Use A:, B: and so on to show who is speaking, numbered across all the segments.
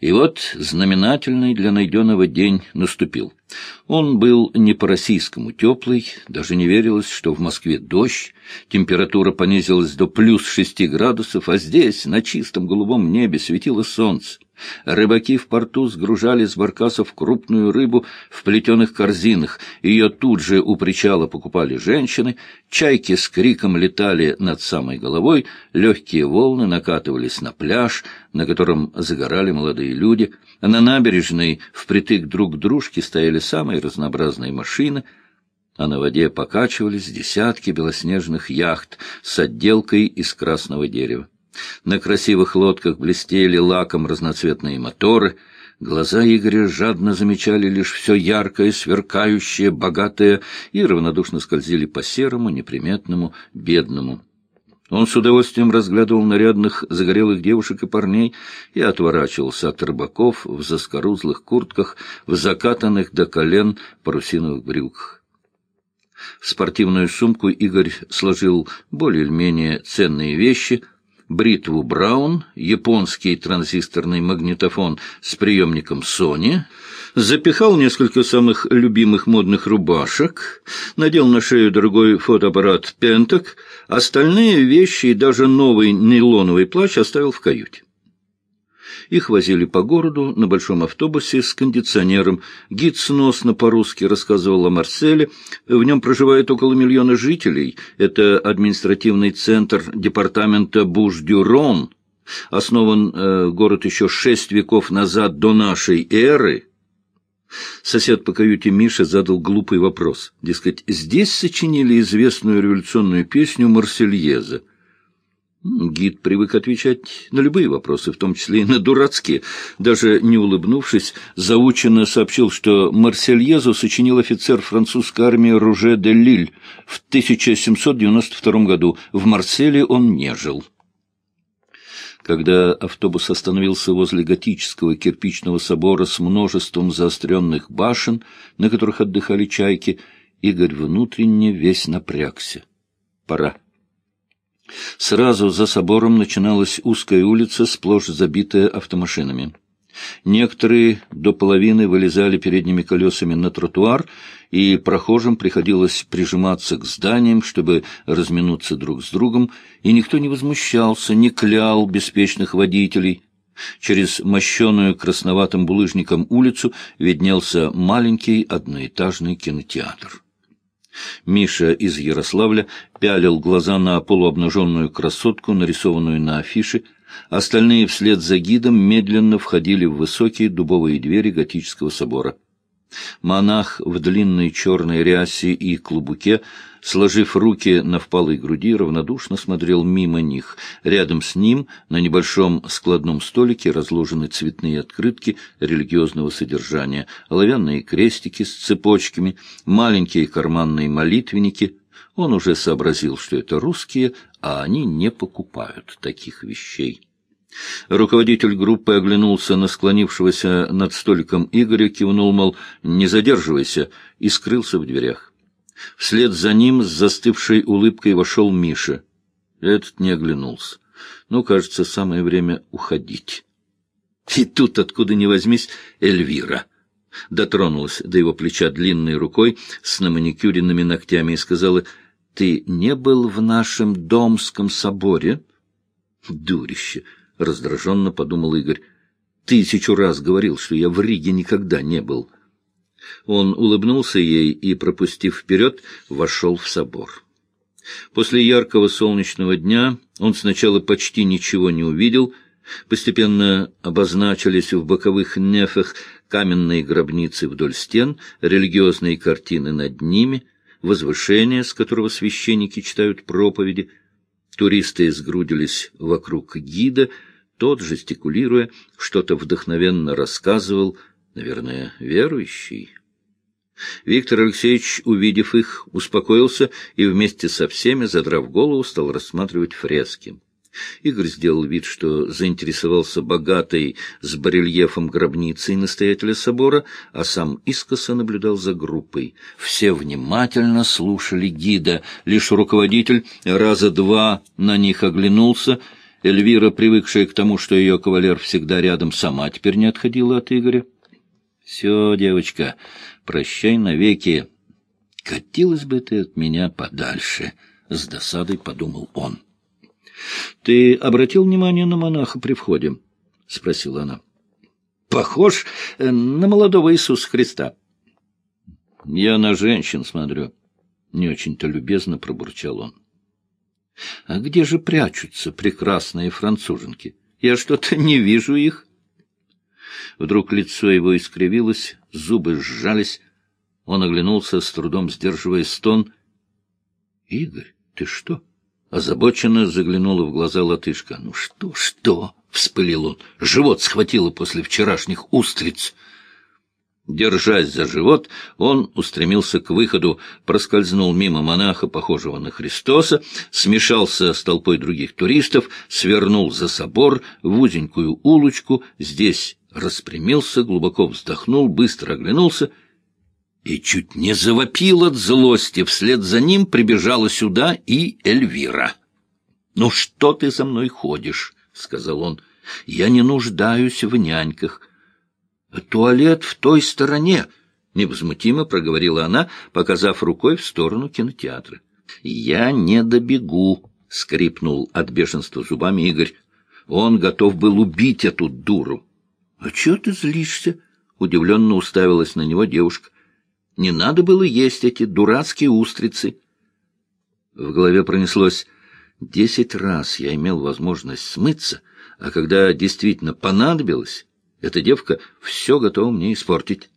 A: И вот знаменательный для найденного день наступил. Он был не по-российскому теплый, даже не верилось, что в Москве дождь, температура понизилась до плюс шести градусов, а здесь, на чистом голубом небе, светило солнце. Рыбаки в порту сгружали с баркасов крупную рыбу в плетеных корзинах. Ее тут же у причала покупали женщины. Чайки с криком летали над самой головой. Легкие волны накатывались на пляж, на котором загорали молодые люди. А на набережной впритык друг к дружке стояли самые разнообразные машины — а на воде покачивались десятки белоснежных яхт с отделкой из красного дерева. На красивых лодках блестели лаком разноцветные моторы. Глаза Игоря жадно замечали лишь все яркое, сверкающее, богатое, и равнодушно скользили по серому, неприметному, бедному. Он с удовольствием разглядывал нарядных загорелых девушек и парней и отворачивался от рыбаков в заскорузлых куртках, в закатанных до колен парусиновых брюках. В спортивную сумку Игорь сложил более-менее ценные вещи — бритву Браун, японский транзисторный магнитофон с приемником Sony, запихал несколько самых любимых модных рубашек, надел на шею дорогой фотоаппарат Пенток, остальные вещи и даже новый нейлоновый плащ оставил в каюте. Их возили по городу на большом автобусе с кондиционером. Гид сносно по-русски рассказывал о Марселе. В нем проживает около миллиона жителей. Это административный центр департамента Буш-Дюрон. Основан э, город еще шесть веков назад до нашей эры. Сосед по каюте Миша задал глупый вопрос. Дескать, здесь сочинили известную революционную песню «Марсельеза». Гид привык отвечать на любые вопросы, в том числе и на дурацкие. Даже не улыбнувшись, заученно сообщил, что «Марсельезу» сочинил офицер французской армии Руже де Лиль в 1792 году. В Марселе он не жил. Когда автобус остановился возле готического кирпичного собора с множеством заостренных башен, на которых отдыхали чайки, Игорь внутренне весь напрягся. Пора. Сразу за собором начиналась узкая улица, сплошь забитая автомашинами. Некоторые до половины вылезали передними колесами на тротуар, и прохожим приходилось прижиматься к зданиям, чтобы разминуться друг с другом, и никто не возмущался, не клял беспечных водителей. Через мощеную красноватым булыжником улицу виднелся маленький одноэтажный кинотеатр. Миша из Ярославля пялил глаза на полуобнаженную красотку, нарисованную на афише. Остальные вслед за гидом медленно входили в высокие дубовые двери готического собора. Монах в длинной черной рясе и клубуке, сложив руки на впалой груди, равнодушно смотрел мимо них. Рядом с ним на небольшом складном столике разложены цветные открытки религиозного содержания, оловянные крестики с цепочками, маленькие карманные молитвенники. Он уже сообразил, что это русские, а они не покупают таких вещей. Руководитель группы оглянулся на склонившегося над столиком Игоря, кивнул, мол, не задерживайся, и скрылся в дверях. Вслед за ним с застывшей улыбкой вошел Миша. Этот не оглянулся. Ну, кажется, самое время уходить. И тут, откуда ни возьмись, Эльвира. Дотронулась до его плеча длинной рукой с наманикюренными ногтями и сказала, «Ты не был в нашем Домском соборе?» Дурище! — раздраженно подумал Игорь. «Тысячу раз говорил, что я в Риге никогда не был». Он улыбнулся ей и, пропустив вперед, вошел в собор. После яркого солнечного дня он сначала почти ничего не увидел, постепенно обозначились в боковых нефах каменные гробницы вдоль стен, религиозные картины над ними, возвышение, с которого священники читают проповеди — Туристы сгрудились вокруг гида, тот, жестикулируя, что-то вдохновенно рассказывал, наверное, верующий. Виктор Алексеевич, увидев их, успокоился и вместе со всеми, задрав голову, стал рассматривать фрески. Игорь сделал вид, что заинтересовался богатой с барельефом гробницей настоятеля собора, а сам искоса наблюдал за группой. Все внимательно слушали гида, лишь руководитель раза два на них оглянулся. Эльвира, привыкшая к тому, что ее кавалер всегда рядом, сама теперь не отходила от Игоря. — Все, девочка, прощай навеки. Катилась бы ты от меня подальше, — с досадой подумал он. — Ты обратил внимание на монаха при входе? — спросила она. — Похож э, на молодого Иисуса Христа. — Я на женщин смотрю. Не очень-то любезно пробурчал он. — А где же прячутся прекрасные француженки? Я что-то не вижу их. Вдруг лицо его искривилось, зубы сжались. Он оглянулся, с трудом сдерживая стон. — Игорь, ты что? Озабоченно заглянула в глаза латышка. — Ну что, что? — вспылил он. — Живот схватило после вчерашних устриц. — Держась за живот, он устремился к выходу, проскользнул мимо монаха, похожего на Христоса, смешался с толпой других туристов, свернул за собор в узенькую улочку, здесь распрямился, глубоко вздохнул, быстро оглянулся и чуть не завопил от злости. Вслед за ним прибежала сюда и Эльвира. — Ну что ты за мной ходишь? — сказал он. — Я не нуждаюсь в няньках. «Туалет в той стороне», — невозмутимо проговорила она, показав рукой в сторону кинотеатра. «Я не добегу», — скрипнул от бешенства зубами Игорь. Он готов был убить эту дуру. «А чего ты злишься?» — удивленно уставилась на него девушка. «Не надо было есть эти дурацкие устрицы». В голове пронеслось «Десять раз я имел возможность смыться, а когда действительно понадобилось, эта девка все готова мне испортить.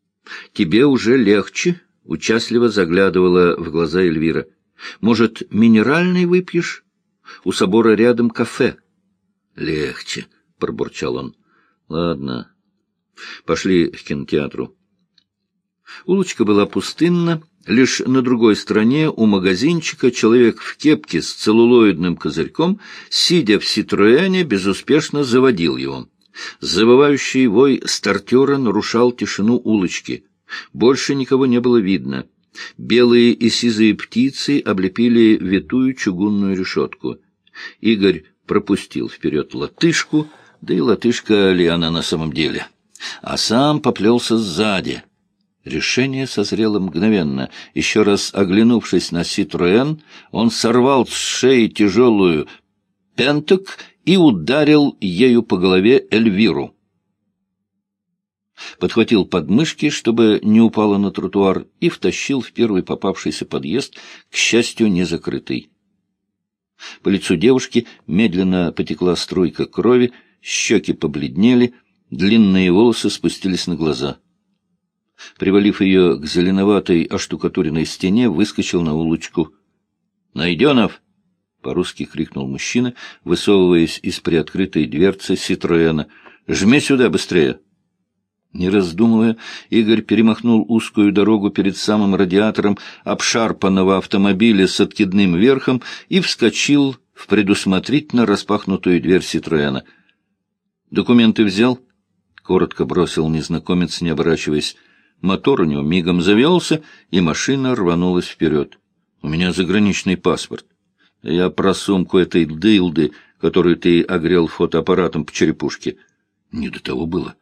A: — Тебе уже легче? — участливо заглядывала в глаза Эльвира. — Может, минеральный выпьешь? У собора рядом кафе. — Легче, — пробурчал он. — Ладно. Пошли к кинотеатру. Улочка была пустынна. Лишь на другой стороне у магазинчика человек в кепке с целлулоидным козырьком, сидя в Ситроэне, безуспешно заводил его. Забывающий вой стартера нарушал тишину улочки. Больше никого не было видно. Белые и сизые птицы облепили витую чугунную решетку. Игорь пропустил вперед латышку, да и латышка ли она на самом деле, а сам поплелся сзади. Решение созрело мгновенно. Еще раз оглянувшись на Ситроэн, он сорвал с шеи тяжелую пенток и ударил ею по голове Эльвиру. Подхватил подмышки, чтобы не упала на тротуар, и втащил в первый попавшийся подъезд, к счастью, не закрытый. По лицу девушки медленно потекла струйка крови, щеки побледнели, длинные волосы спустились на глаза. Привалив ее к зеленоватой оштукатуренной стене, выскочил на улочку. «Найденов!» по-русски крикнул мужчина, высовываясь из приоткрытой дверцы Ситроена. «Жми сюда быстрее!» Не раздумывая, Игорь перемахнул узкую дорогу перед самым радиатором обшарпанного автомобиля с откидным верхом и вскочил в предусмотрительно распахнутую дверь Ситроена. «Документы взял?» — коротко бросил незнакомец, не оборачиваясь. Мотор у него мигом завелся, и машина рванулась вперед. «У меня заграничный паспорт». Я про сумку этой дылды, которую ты огрел фотоаппаратом по черепушке. Не до того было.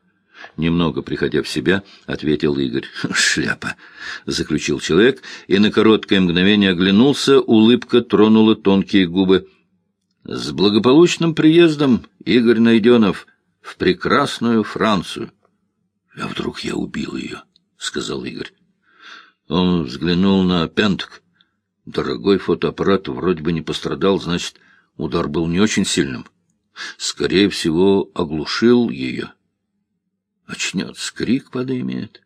A: Немного приходя в себя, ответил Игорь. «Шляпа!» — заключил человек, и на короткое мгновение оглянулся, улыбка тронула тонкие губы. «С благополучным приездом, Игорь Найденов, в прекрасную Францию!» «А вдруг я убил ее?» — сказал Игорь. Он взглянул на Пентк. Дорогой фотоаппарат вроде бы не пострадал, значит, удар был не очень сильным. Скорее всего, оглушил ее. Очнется, крик подымет.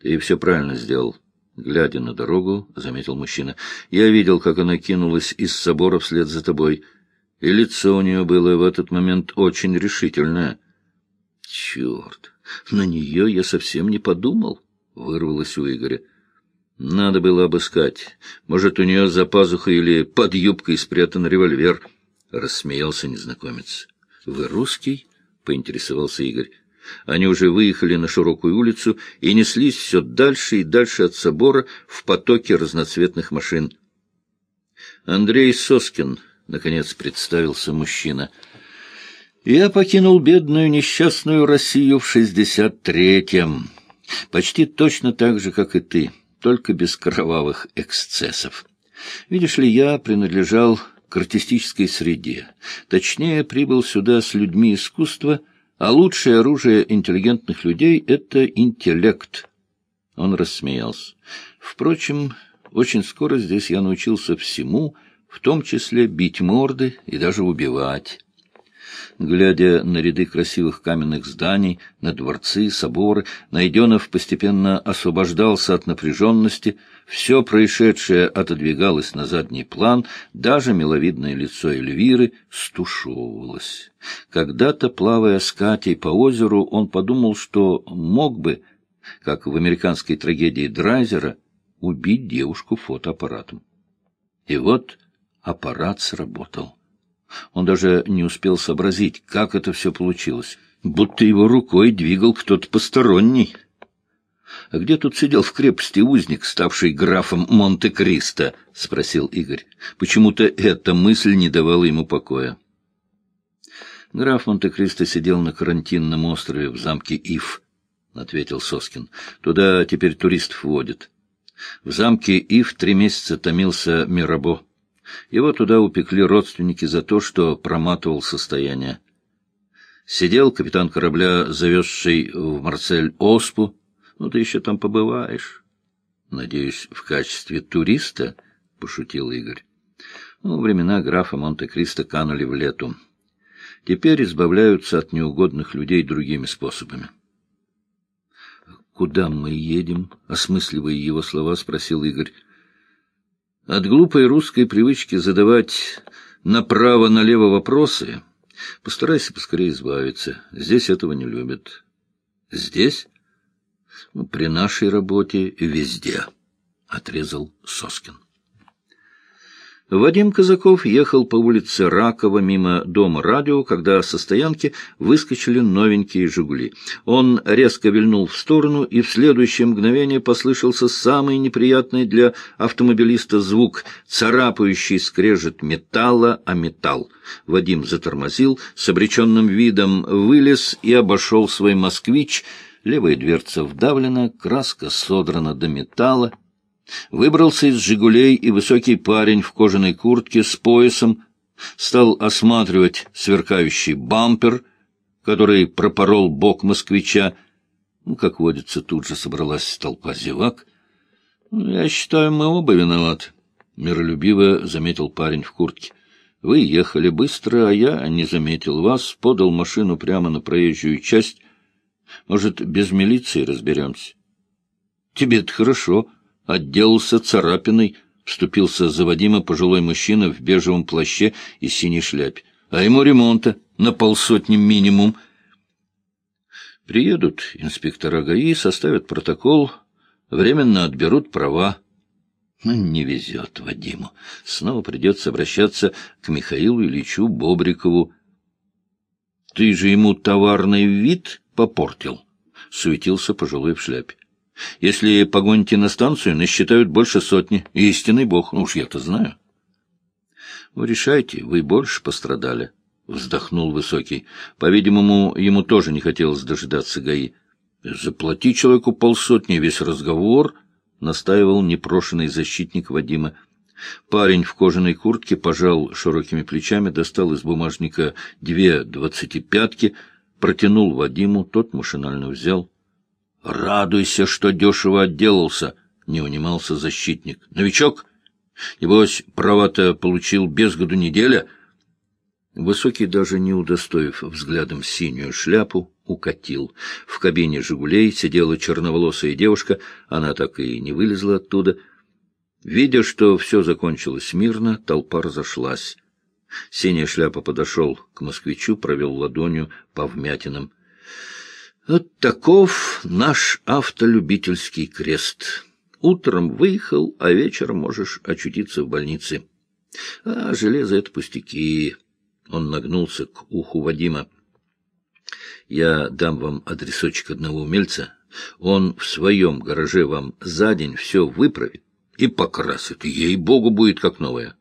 A: Ты все правильно сделал. Глядя на дорогу, заметил мужчина. Я видел, как она кинулась из собора вслед за тобой. И лицо у нее было в этот момент очень решительное. Черт, на нее я совсем не подумал, вырвалось у Игоря. Надо было обыскать. Может, у нее за пазухой или под юбкой спрятан револьвер. Рассмеялся незнакомец. — Вы русский? — поинтересовался Игорь. Они уже выехали на широкую улицу и неслись все дальше и дальше от собора в потоке разноцветных машин. — Андрей Соскин, — наконец представился мужчина. «Я покинул бедную несчастную Россию в шестьдесят третьем. Почти точно так же, как и ты, только без кровавых эксцессов. Видишь ли, я принадлежал к артистической среде. Точнее, прибыл сюда с людьми искусства, а лучшее оружие интеллигентных людей — это интеллект». Он рассмеялся. «Впрочем, очень скоро здесь я научился всему, в том числе бить морды и даже убивать» глядя на ряды красивых каменных зданий, на дворцы, соборы, Найденов постепенно освобождался от напряженности, все происшедшее отодвигалось на задний план, даже миловидное лицо Эльвиры стушевывалось. Когда-то, плавая с Катей по озеру, он подумал, что мог бы, как в американской трагедии Драйзера, убить девушку фотоаппаратом. И вот аппарат сработал. Он даже не успел сообразить, как это все получилось. Будто его рукой двигал кто-то посторонний. — А где тут сидел в крепости узник, ставший графом Монте-Кристо? — спросил Игорь. Почему-то эта мысль не давала ему покоя. Граф Монте-Кристо сидел на карантинном острове в замке Ив, — ответил Соскин. — Туда теперь туристов водят. В замке Ив три месяца томился Мирабо. Его туда упекли родственники за то, что проматывал состояние. Сидел капитан корабля, завезший в Марсель Оспу. Ну, ты еще там побываешь. Надеюсь, в качестве туриста, — пошутил Игорь. Ну, времена графа Монте-Кристо канули в лету. Теперь избавляются от неугодных людей другими способами. «Куда мы едем?» — осмысливая его слова, спросил Игорь. От глупой русской привычки задавать направо-налево вопросы постарайся поскорее избавиться. Здесь этого не любят. Здесь? Ну, при нашей работе везде, — отрезал Соскин. Вадим Казаков ехал по улице Ракова мимо дома радио, когда со стоянки выскочили новенькие «Жигули». Он резко вильнул в сторону, и в следующее мгновение послышался самый неприятный для автомобилиста звук — царапающий скрежет металла о металл. Вадим затормозил, с обреченным видом вылез и обошел свой «Москвич». Левая дверца вдавлена, краска содрана до металла. Выбрался из «Жигулей» и высокий парень в кожаной куртке с поясом стал осматривать сверкающий бампер, который пропорол бок москвича. Ну, как водится, тут же собралась толпа зевак. «Ну, — Я считаю, мы оба виноваты, — миролюбиво заметил парень в куртке. — Вы ехали быстро, а я не заметил вас, подал машину прямо на проезжую часть. Может, без милиции разберемся? — Тебе-то хорошо, — отделался царапиной, вступился за Вадима пожилой мужчина в бежевом плаще и синей шляпе. А ему ремонта на полсотни минимум. Приедут инспектора ГАИ, составят протокол, временно отберут права. Ну, не везет Вадиму. Снова придется обращаться к Михаилу Ильичу Бобрикову. Ты же ему товарный вид попортил, — суетился пожилой в шляпе. Если погоните на станцию, насчитают больше сотни. Истинный бог, ну уж я-то знаю. — Вы решайте, вы больше пострадали, — вздохнул Высокий. По-видимому, ему тоже не хотелось дожидаться ГАИ. — Заплати человеку полсотни, весь разговор, — настаивал непрошенный защитник Вадима. Парень в кожаной куртке пожал широкими плечами, достал из бумажника две двадцатипятки, протянул Вадиму, тот машинально взял. Радуйся, что дешево отделался, — не унимался защитник. Новичок? Небось, права-то получил без году неделя. Высокий, даже не удостоив взглядом синюю шляпу, укатил. В кабине «Жигулей» сидела черноволосая девушка, она так и не вылезла оттуда. Видя, что все закончилось мирно, толпа разошлась. Синяя шляпа подошел к москвичу, провел ладонью по вмятинам. Вот таков наш автолюбительский крест. Утром выехал, а вечером можешь очутиться в больнице. А железо — это пустяки. Он нагнулся к уху Вадима. Я дам вам адресочек одного умельца. Он в своем гараже вам за день все выправит и покрасит. Ей-богу, будет как новое.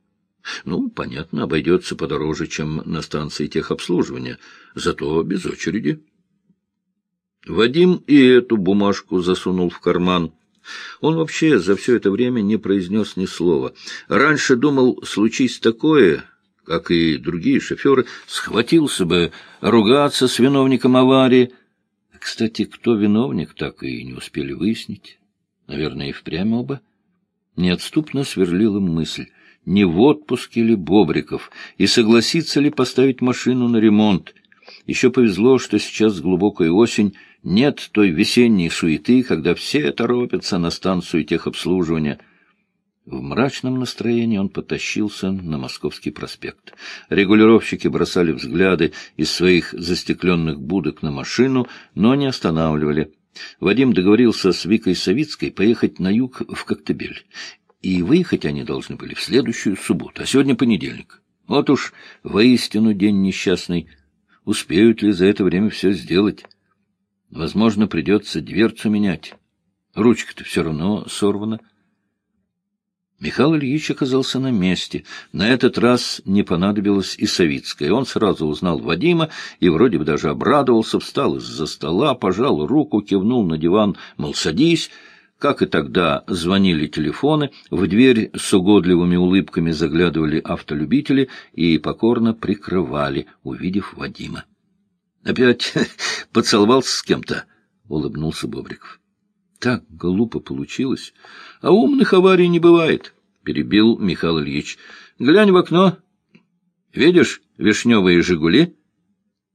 A: Ну, понятно, обойдется подороже, чем на станции техобслуживания, зато без очереди. Вадим и эту бумажку засунул в карман. Он вообще за все это время не произнес ни слова. Раньше думал, случись такое, как и другие шоферы, схватился бы ругаться с виновником аварии. Кстати, кто виновник, так и не успели выяснить. Наверное, и впрямь оба. Неотступно сверлила мысль, не в отпуске ли Бобриков, и согласится ли поставить машину на ремонт. Еще повезло, что сейчас глубокая осень, нет той весенней суеты, когда все торопятся на станцию техобслуживания. В мрачном настроении он потащился на Московский проспект. Регулировщики бросали взгляды из своих застекленных будок на машину, но не останавливали. Вадим договорился с Викой Савицкой поехать на юг в Коктебель. И выехать они должны были в следующую субботу, а сегодня понедельник. Вот уж воистину день несчастный. Успеют ли за это время все сделать? Возможно, придется дверцу менять. Ручка-то все равно сорвана. Михаил Ильич оказался на месте. На этот раз не понадобилось и Савицкая. Он сразу узнал Вадима и вроде бы даже обрадовался, встал из-за стола, пожал руку, кивнул на диван, мол, садись. Как и тогда звонили телефоны, в дверь с угодливыми улыбками заглядывали автолюбители и покорно прикрывали, увидев Вадима. — Опять поцеловался с кем-то? — улыбнулся Бобриков. — Так глупо получилось. А умных аварий не бывает, — перебил Михаил Ильич. — Глянь в окно. Видишь вишневые «Жигули»?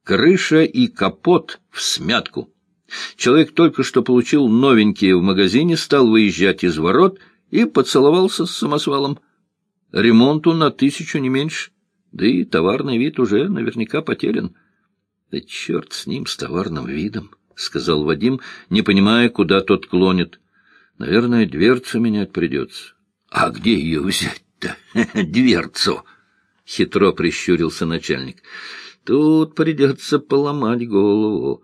A: Крыша и капот в смятку. Человек только что получил новенькие в магазине, стал выезжать из ворот и поцеловался с самосвалом. Ремонту на тысячу не меньше, да и товарный вид уже наверняка потерян. — Да черт с ним, с товарным видом, — сказал Вадим, не понимая, куда тот клонит. — Наверное, дверцу менять придется. — А где ее взять-то, дверцу? — хитро прищурился начальник. — Тут придется поломать голову.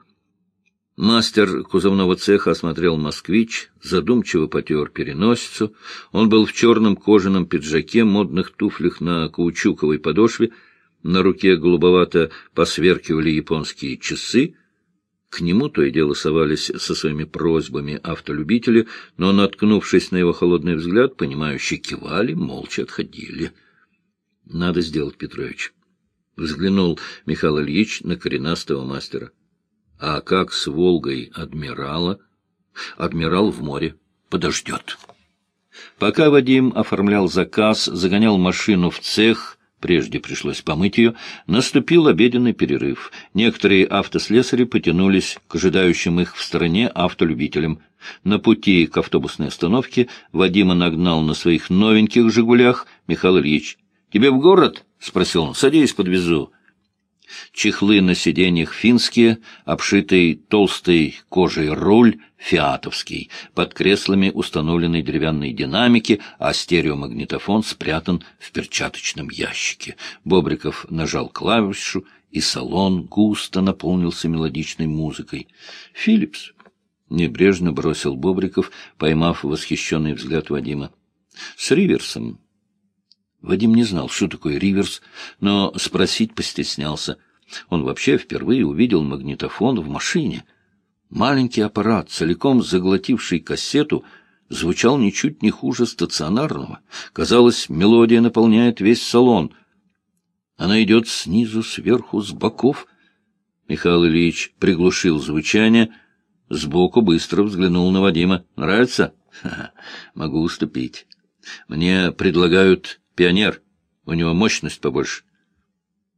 A: Мастер кузовного цеха осмотрел «Москвич», задумчиво потер переносицу. Он был в черном кожаном пиджаке, модных туфлях на каучуковой подошве — на руке голубовато посверкивали японские часы. К нему то и дело совались со своими просьбами автолюбители, но, наткнувшись на его холодный взгляд, понимающие кивали, молча отходили. — Надо сделать, Петрович. Взглянул Михаил Ильич на коренастого мастера. — А как с Волгой адмирала? — Адмирал в море. Подождет. Пока Вадим оформлял заказ, загонял машину в цех — Прежде пришлось помыть ее. Наступил обеденный перерыв. Некоторые автослесари потянулись к ожидающим их в стороне автолюбителям. На пути к автобусной остановке Вадима нагнал на своих новеньких «Жигулях» Михаил Ильич. «Тебе в город?» — спросил он. «Садись, подвезу». Чехлы на сиденьях финские, обшитый толстой кожей руль фиатовский, под креслами установлены деревянные динамики, а стереомагнитофон спрятан в перчаточном ящике. Бобриков нажал клавишу, и салон густо наполнился мелодичной музыкой. «Филлипс!» — небрежно бросил Бобриков, поймав восхищенный взгляд Вадима. «С Риверсом Вадим не знал, что такое риверс, но спросить постеснялся. Он вообще впервые увидел магнитофон в машине. Маленький аппарат, целиком заглотивший кассету, звучал ничуть не хуже стационарного. Казалось, мелодия наполняет весь салон. Она идет снизу, сверху, с боков. Михаил Ильич приглушил звучание, сбоку быстро взглянул на Вадима. «Нравится? Ха -ха, могу уступить. Мне предлагают Пионер. У него мощность побольше.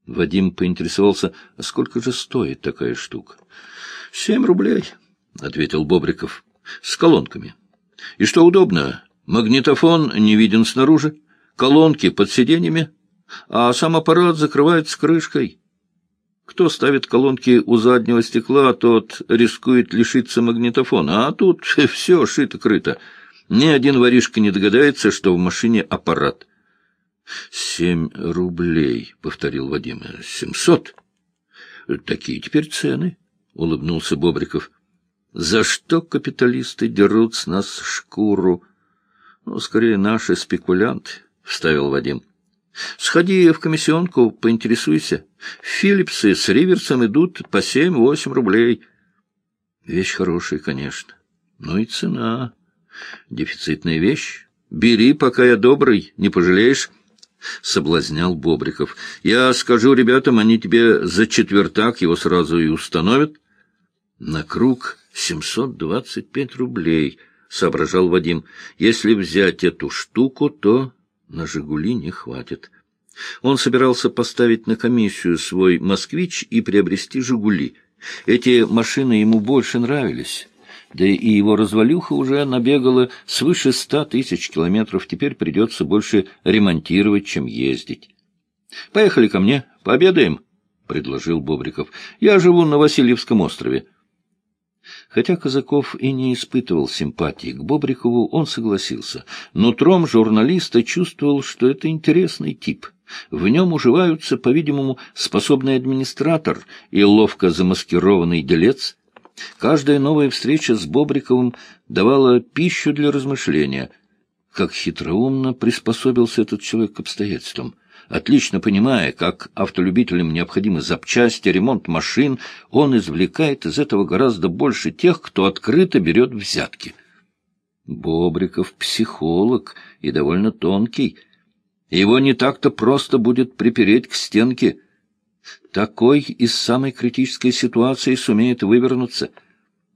A: Вадим поинтересовался, а сколько же стоит такая штука? — Семь рублей, — ответил Бобриков, — с колонками. И что удобно, магнитофон не виден снаружи, колонки под сиденьями, а сам аппарат закрывается крышкой. Кто ставит колонки у заднего стекла, тот рискует лишиться магнитофона, а тут все шито-крыто. Ни один воришка не догадается, что в машине аппарат. — Семь рублей, — повторил Вадим. — Семьсот? — Такие теперь цены, — улыбнулся Бобриков. — За что капиталисты дерут с нас шкуру? — Ну, скорее, наши спекулянты, — вставил Вадим. Сходи в комиссионку, поинтересуйся. Филлипсы с Риверсом идут по семь-восемь рублей. Вещь хорошая, конечно. Ну и цена. Дефицитная вещь. Бери, пока я добрый, не пожалеешь. Соблазнял Бобриков. Я скажу ребятам, они тебе за четвертак его сразу и установят. На круг семьсот двадцать пять рублей, соображал Вадим. Если взять эту штуку, то на «Жигули» не хватит. Он собирался поставить на комиссию свой «Москвич» и приобрести «Жигули». Эти машины ему больше нравились. Да и его развалюха уже набегала свыше ста тысяч километров. Теперь придется больше ремонтировать, чем ездить. — Поехали ко мне, пообедаем, — предложил Бобриков. — Я живу на Васильевском острове. Хотя Казаков и не испытывал симпатии к Бобрикову, он согласился. Но тром журналиста чувствовал, что это интересный тип. В нем уживаются, по-видимому, способный администратор и ловко замаскированный делец. Каждая новая встреча с Бобриковым давала пищу для размышления. Как хитроумно приспособился этот человек к обстоятельствам отлично понимая, как автолюбителям необходимы запчасти, ремонт машин, он извлекает из этого гораздо больше тех, кто открыто берет взятки. Бобриков — психолог и довольно тонкий. Его не так-то просто будет припереть к стенке. Такой из самой критической ситуации сумеет вывернуться —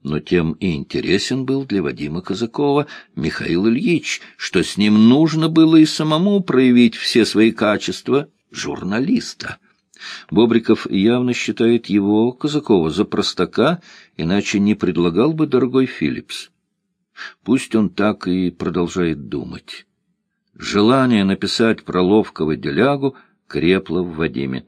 A: но тем и интересен был для Вадима Казакова Михаил Ильич, что с ним нужно было и самому проявить все свои качества журналиста. Бобриков явно считает его, Казакова, за простака, иначе не предлагал бы дорогой Филлипс. Пусть он так и продолжает думать. Желание написать про ловкого делягу крепло в Вадиме.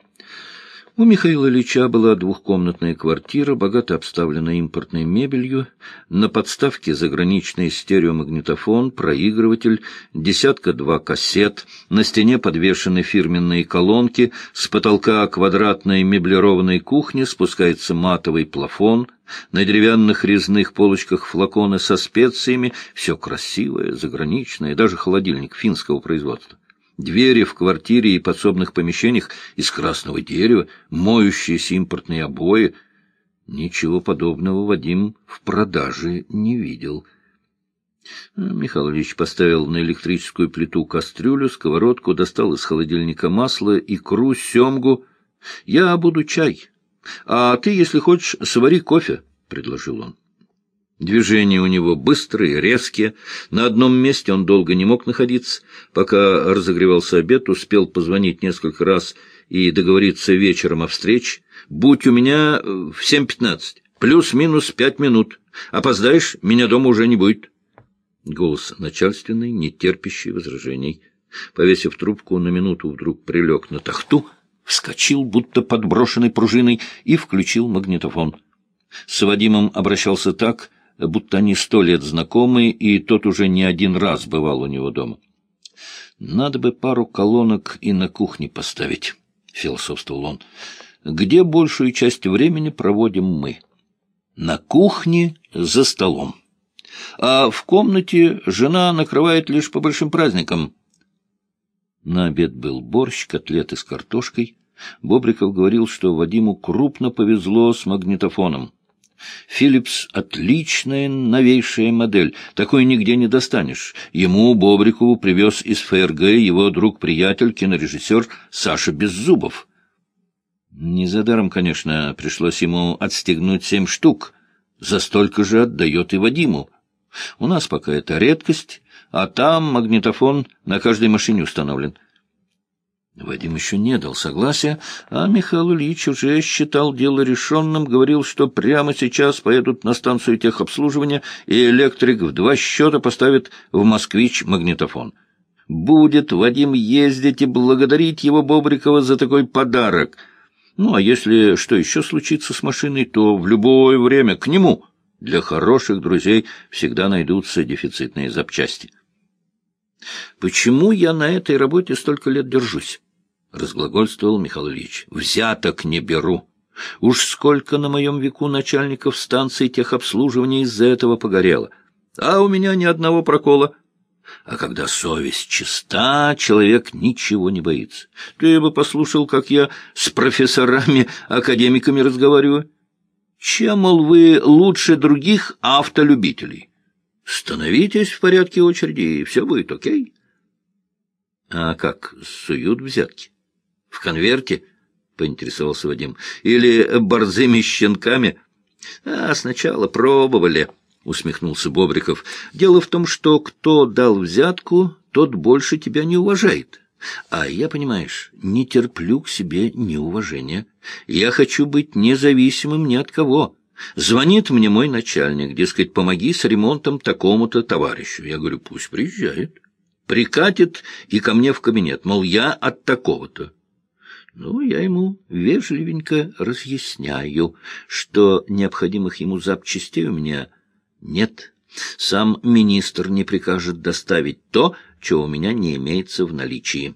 A: У Михаила Ильича была двухкомнатная квартира, богато обставленная импортной мебелью, на подставке заграничный стереомагнитофон, проигрыватель, десятка-два кассет, на стене подвешены фирменные колонки, с потолка квадратной меблированной кухни спускается матовый плафон, на деревянных резных полочках флаконы со специями, все красивое, заграничное, даже холодильник финского производства. Двери в квартире и подсобных помещениях из красного дерева, моющиеся импортные обои. Ничего подобного Вадим в продаже не видел. Михаил Ильич поставил на электрическую плиту кастрюлю, сковородку, достал из холодильника масло, икру, семгу. — Я буду чай. А ты, если хочешь, свари кофе, — предложил он. Движения у него быстрые, резкие. На одном месте он долго не мог находиться. Пока разогревался обед, успел позвонить несколько раз и договориться вечером о встрече. «Будь у меня в семь пятнадцать, плюс-минус пять минут. Опоздаешь, меня дома уже не будет». Голос начальственный, не терпящий возражений. Повесив трубку, на минуту вдруг прилег на тахту, вскочил, будто подброшенной пружиной, и включил магнитофон. С Вадимом обращался так — будто они сто лет знакомы, и тот уже не один раз бывал у него дома. «Надо бы пару колонок и на кухне поставить», — философствовал он. «Где большую часть времени проводим мы? На кухне за столом. А в комнате жена накрывает лишь по большим праздникам». На обед был борщ, котлеты с картошкой. Бобриков говорил, что Вадиму крупно повезло с магнитофоном. Philips — отличная новейшая модель. Такой нигде не достанешь. Ему, Бобрикову, привез из ФРГ его друг-приятель, кинорежиссер Саша Беззубов. Не за даром, конечно, пришлось ему отстегнуть семь штук. За столько же отдает и Вадиму. У нас пока это редкость, а там магнитофон на каждой машине установлен. Вадим еще не дал согласия, а Михаил Ильич уже считал дело решенным, говорил, что прямо сейчас поедут на станцию техобслуживания, и электрик в два счета поставит в «Москвич» магнитофон. Будет Вадим ездить и благодарить его Бобрикова за такой подарок. Ну, а если что еще случится с машиной, то в любое время к нему. Для хороших друзей всегда найдутся дефицитные запчасти. Почему я на этой работе столько лет держусь? — разглагольствовал Михаил Ильич. — Взяток не беру. Уж сколько на моем веку начальников станций техобслуживания из-за этого погорело. А у меня ни одного прокола. А когда совесть чиста, человек ничего не боится. Ты бы послушал, как я с профессорами, академиками разговариваю. Чем, мол, вы лучше других автолюбителей? Становитесь в порядке очереди, и все будет окей. А как, суют взятки? В конверте? — поинтересовался Вадим. Или борзыми щенками? А сначала пробовали. — усмехнулся Бобриков. — Дело в том, что кто дал взятку, тот больше тебя не уважает. А я, понимаешь, не терплю к себе неуважения. Я хочу быть независимым ни от кого. Звонит мне мой начальник, дескать, помоги с ремонтом такому-то товарищу. Я говорю, пусть приезжает. Прикатит и ко мне в кабинет, мол, я от такого-то. Ну, я ему вежливенько разъясняю, что необходимых ему запчастей у меня нет, сам министр не прикажет доставить то, чего у меня не имеется в наличии.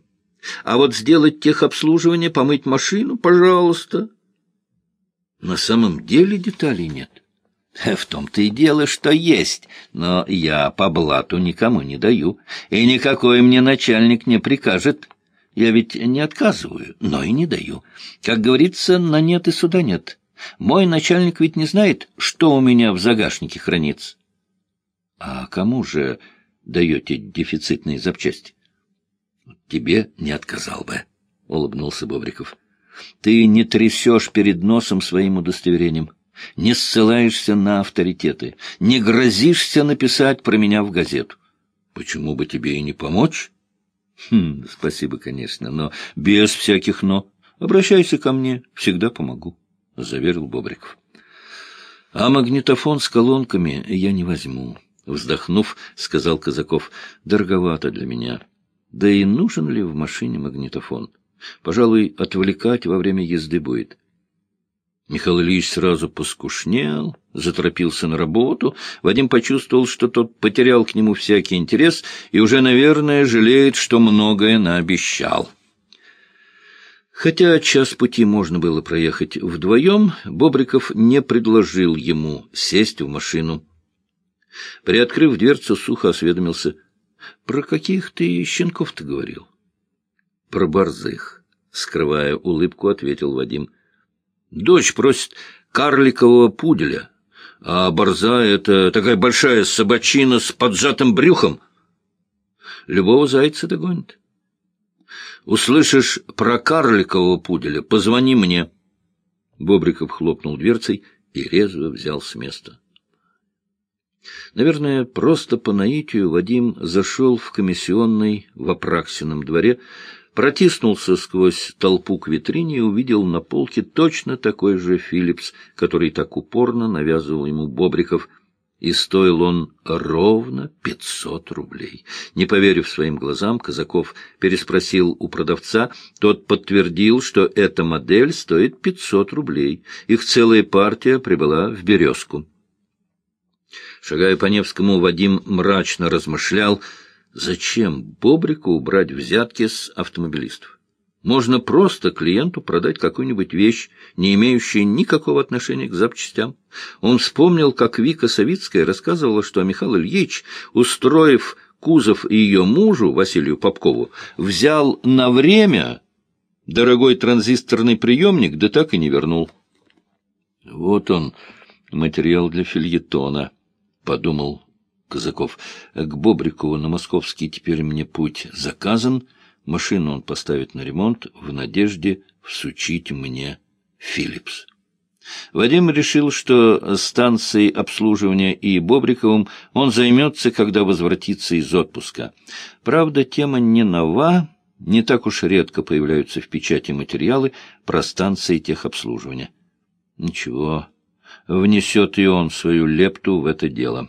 A: А вот сделать техобслуживание, помыть машину, пожалуйста. На самом деле деталей нет. В том-то и дело, что есть, но я по блату никому не даю, и никакой мне начальник не прикажет. Я ведь не отказываю, но и не даю. Как говорится, на нет и суда нет. Мой начальник ведь не знает, что у меня в загашнике хранится. — А кому же даете дефицитные запчасти? — Тебе не отказал бы, — улыбнулся Бобриков. — Ты не трясешь перед носом своим удостоверением, не ссылаешься на авторитеты, не грозишься написать про меня в газету. Почему бы тебе и не помочь? — Хм, спасибо, конечно, но без всяких «но». Обращайся ко мне, всегда помогу. — заверил Бобриков. — А магнитофон с колонками я не возьму, — вздохнув, сказал Казаков. — Дороговато для меня. Да и нужен ли в машине магнитофон? Пожалуй, отвлекать во время езды будет. Михаил Ильич сразу поскушнел, заторопился на работу. Вадим почувствовал, что тот потерял к нему всякий интерес и уже, наверное, жалеет, что многое наобещал. Хотя час пути можно было проехать вдвоем, Бобриков не предложил ему сесть в машину. Приоткрыв дверцу, сухо осведомился. — Про каких ты щенков ты говорил? — Про борзых, — скрывая улыбку, ответил Вадим. — Дочь просит карликового пуделя, а борза — это такая большая собачина с поджатым брюхом. Любого зайца догонит. — Услышишь про карликового пуделя, позвони мне. Бобриков хлопнул дверцей и резво взял с места. Наверное, просто по наитию Вадим зашел в комиссионный в Апраксином дворе, протиснулся сквозь толпу к витрине и увидел на полке точно такой же «Филлипс», который так упорно навязывал ему Бобриков — и стоил он ровно пятьсот рублей. Не поверив своим глазам, Казаков переспросил у продавца, тот подтвердил, что эта модель стоит пятьсот рублей. Их целая партия прибыла в «Березку». Шагая по Невскому, Вадим мрачно размышлял, зачем Бобрику брать взятки с автомобилистов. Можно просто клиенту продать какую-нибудь вещь, не имеющую никакого отношения к запчастям. Он вспомнил, как Вика Савицкая рассказывала, что Михаил Ильич, устроив кузов ее мужу, Василию Попкову, взял на время дорогой транзисторный приемник, да так и не вернул. Вот он, материал для фильетона, — подумал Казаков. К Бобрикову на московский теперь мне путь заказан — Машину он поставит на ремонт в надежде всучить мне «Филлипс». Вадим решил, что станцией обслуживания и Бобриковым он займется, когда возвратится из отпуска. Правда, тема не нова, не так уж редко появляются в печати материалы про станции техобслуживания. Ничего, внесет и он свою лепту в это дело.